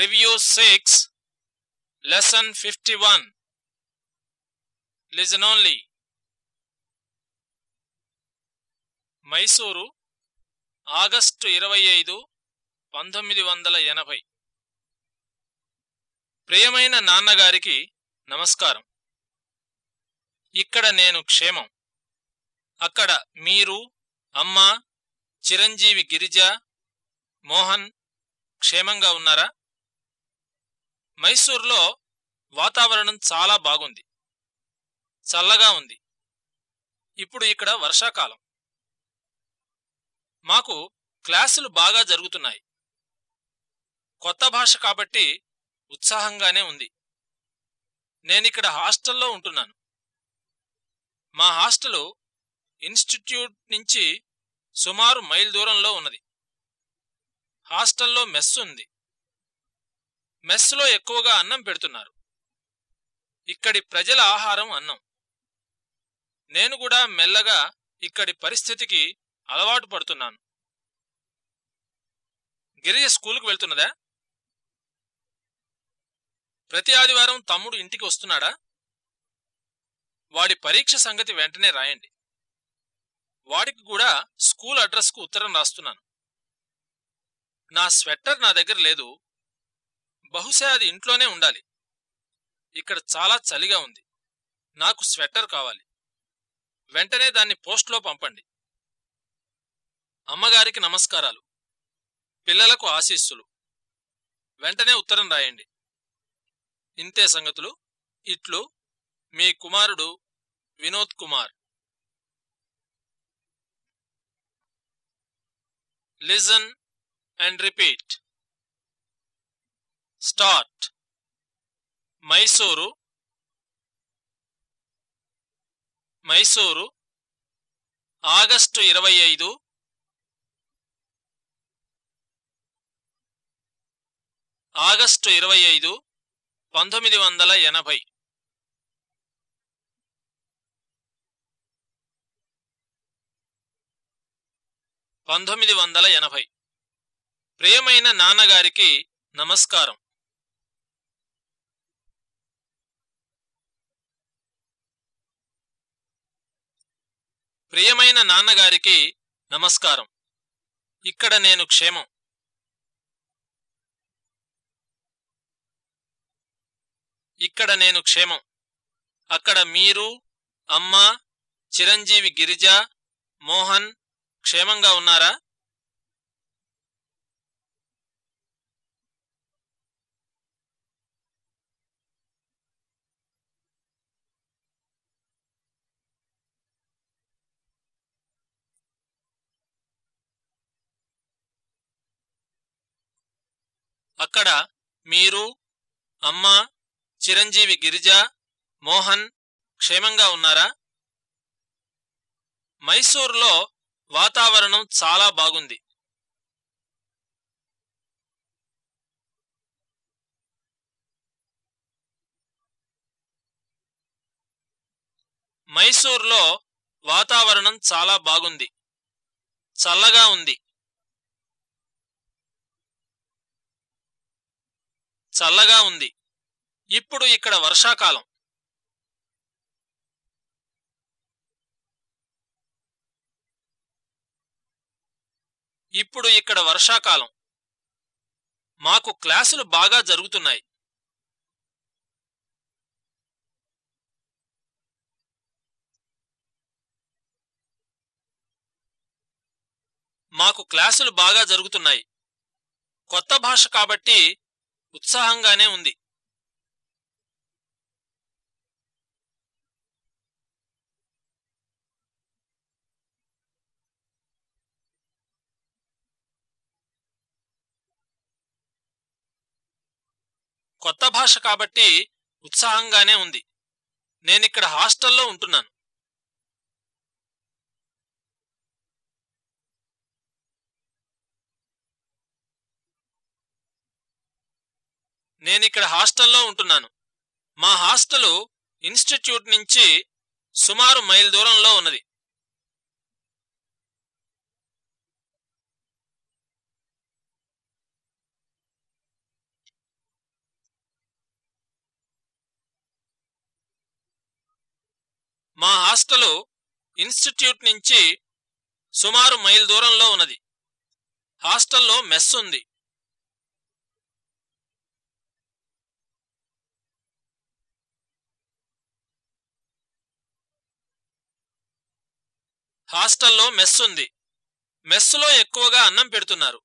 Review 6, Lesson 51. Listen only. Mysuru August ఇరవై ఐదు పంతొమ్మిది వందల ఎనభై ప్రియమైన నాన్నగారికి నమస్కారం ఇక్కడ నేను క్షేమం అక్కడ మీరు అమ్మ చిరంజీవి గిరిజ మోహన్ క్షేమంగా ఉన్నారా మైసూర్లో వాతావరణం చాలా బాగుంది. చల్లగా ఉంది. ఇప్పుడు ఇక్కడ వర్షాకాలం. మాకు క్లాసులు బాగా జరుగుతున్నాయి. కొత్త భాష కాబట్టి ఉత్సాహంగానే ఉంది. నేనిక్కడ హాస్టల్లో ఉంటున్నాను. మా హాస్టలు ఇన్స్టిట్యూట్ నుంచి సుమారు మైల్ దూరంలో ఉన్నది. హాస్టల్లో మెస్ ఉంది. మెస్సులో ఎక్కువగా అన్నం పెడుతున్నారు. ఇక్కడి ప్రజల ఆహారం అన్నం. నేను కూడా మెల్లగా ఇక్కడి పరిస్థితికి అలవాటు పడుతున్నాను. గిరిజ స్కూలుకు వెళ్తున్నదా? ప్రతి ఆదివారం తమ్ముడు ఇంటికి వస్తున్నాడా? వాడి పరీక్ష సంగతి వెంటనే రాయండి. వాడికి కూడా స్కూల్ అడ్రస్కు ఉత్తరం రాస్తున్నాను. నా స్వెట్టర్ నా దగ్గర లేదు. బహుశా అది ఇంట్లోనే ఉండాలి. ఇక్కడ చాలా చలిగా ఉంది. నాకు స్వెట్టర్ కావాలి. వెంటనే దాన్ని పోస్ట్లో పంపండి. అమ్మగారికి నమస్కారాలు. పిల్లలకు ఆశీస్సులు. వెంటనే ఉత్తరం రాయండి. ఇంతే సంగతులు. ఇట్లు మీ కుమారుడు Vinod Kumar. Listen and repeat. Start. Mysuru. Mysuru. August ఇరవై ఐదు. ఆగస్టు ఇరవై ఐదు పంతొమ్మిది వందల ఎనభై. పంతొమ్మిది వందల ఎనభై. ప్రియమైన నాన్నగారికి నమస్కారం. ప్రియమైన నాన్నగారికి నమస్కారం. ఇక్కడ నేను క్షేమం. ఇక్కడ నేను క్షేమం. అక్కడ మీరు అమ్మ చిరంజీవి గిరిజ మోహన్ క్షేమంగా ఉన్నారా? అక్కడ మీరు అమ్మ చిరంజీవి గిరిజ మోహన్ క్షేమంగా ఉన్నారా? మైసూర్లో వాతావరణం చాలా బాగుంది. మైసూర్లో వాతావరణం చాలా బాగుంది. చల్లగా ఉంది. చల్లగా ఉంది. ఇప్పుడు ఇక్కడ వర్షాకాలం. ఇప్పుడు ఇక్కడ వర్షాకాలం. మాకు క్లాసులు బాగా జరుగుతున్నాయి. మాకు క్లాసులు బాగా జరుగుతున్నాయి. కొత్త భాష కాబట్టి ఉత్సాహంగానే ఉంది. కొత్త భాష కాబట్టి ఉత్సాహంగానే ఉంది. నేనిక్కడ హాస్టల్లో ఉంటున్నాను. నేను ఇక్కడ హాస్టల్లో ఉంటున్నాను. మా హాస్టలు ఇన్స్టిట్యూట్ నుంచి సుమారు మైల్ దూరంలో ఉన్నది. మా హాస్టలు ఇన్స్టిట్యూట్ నుంచి సుమారు మైల్ దూరంలో ఉన్నది. హాస్టల్లో మెస్ ఉంది. హాస్టల్లో మెస్ ఉంది మెస్సులో ఎక్కువగా అన్నం పెడుతున్నారు.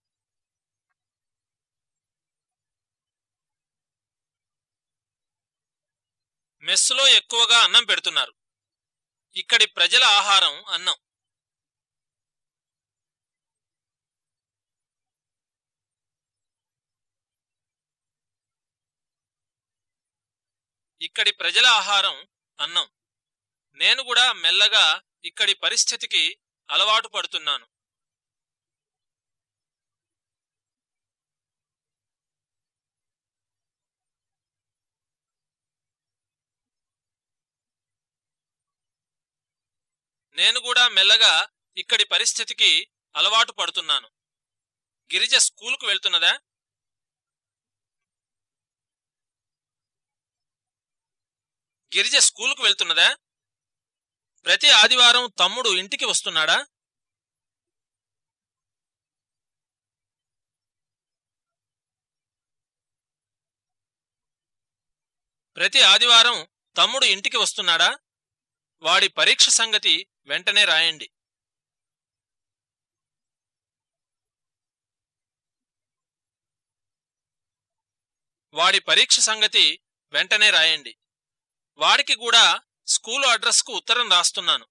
మెస్సులో ఎక్కువగా అన్నం పెడుతున్నారు. ఇక్కడి ప్రజల ఆహారం అన్నం. ఇక్కడి ప్రజల ఆహారం అన్నం. నేను కూడా మెల్లగా ఇక్కడి పరిస్థితికి అలవాటు పడుతున్నాను. నేను కూడా మెల్లగా ఇక్కడి పరిస్థితికి అలవాటు పడుతున్నాను. గిరిజ స్కూలుకు వెళ్తున్నదా? గిరిజ స్కూలుకు వెళ్తున్నదా? ప్రతి ఆదివారం తమ్ముడు ఇంటికి వస్తున్నాడా? ప్రతి ఆదివారం తమ్ముడు ఇంటికి వస్తున్నాడా? వాడి పరీక్ష సంగతి వెంటనే రాయండి. వాడి పరీక్ష సంగతి వెంటనే రాయండి. వాడికి కూడా స్కూలు అడ్రస్కు ఉత్తరం రాస్తున్నాను.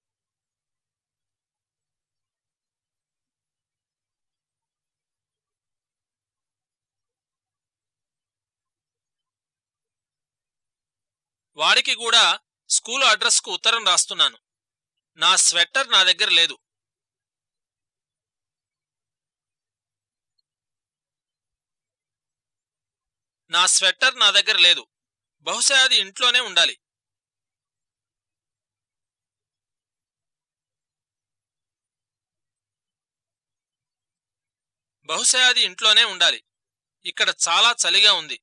వాడికి కూడా స్కూలు అడ్రస్కు ఉత్తరం రాస్తున్నాను. నా స్వెట్టర్ నా దగ్గర లేదు. నా స్వెట్టర్ నా దగ్గర లేదు. బహుశా అది ఇంట్లోనే ఉండాలి. బహుశా అది ఇంట్లోనే ఉండాలి. ఇక్కడ చాలా చలిగా ఉంది.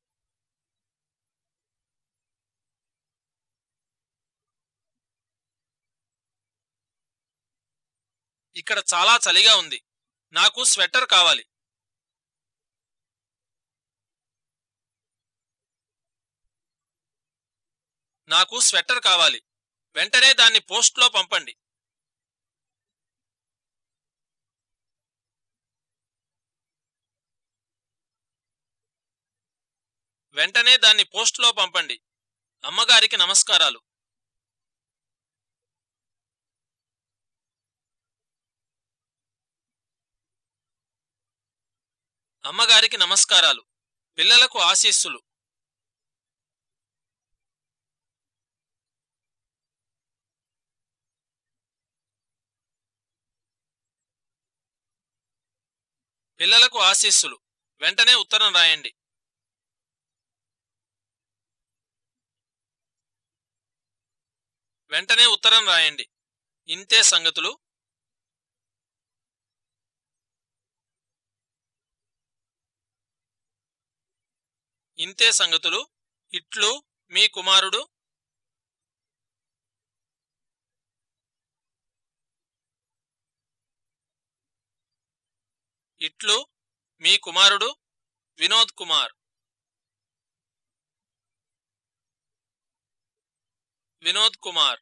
ఇక్కడ చాలా చలిగా ఉంది. నాకు స్వెటర్ కావాలి. నాకు స్వెటర్ కావాలి. వెంటనే దాన్ని పోస్ట్లో పంపండి. వెంటనే దాన్ని పోస్ట్లో పంపండి. అమ్మగారికి నమస్కారాలు. అమ్మగారికి నమస్కారాలు. పిల్లలకు ఆశీస్సులు. పిల్లలకు ఆశీస్సులు. వెంటనే ఉత్తరం రాయండి. వెంటనే ఉత్తరం రాయండి. ఇంతే సంగతులు. ఇంతే సంగతులు. ఇట్లు మీ కుమారుడు. ఇట్లు మీ కుమారుడు వినోద్ కుమార్. వినోద్ కుమార్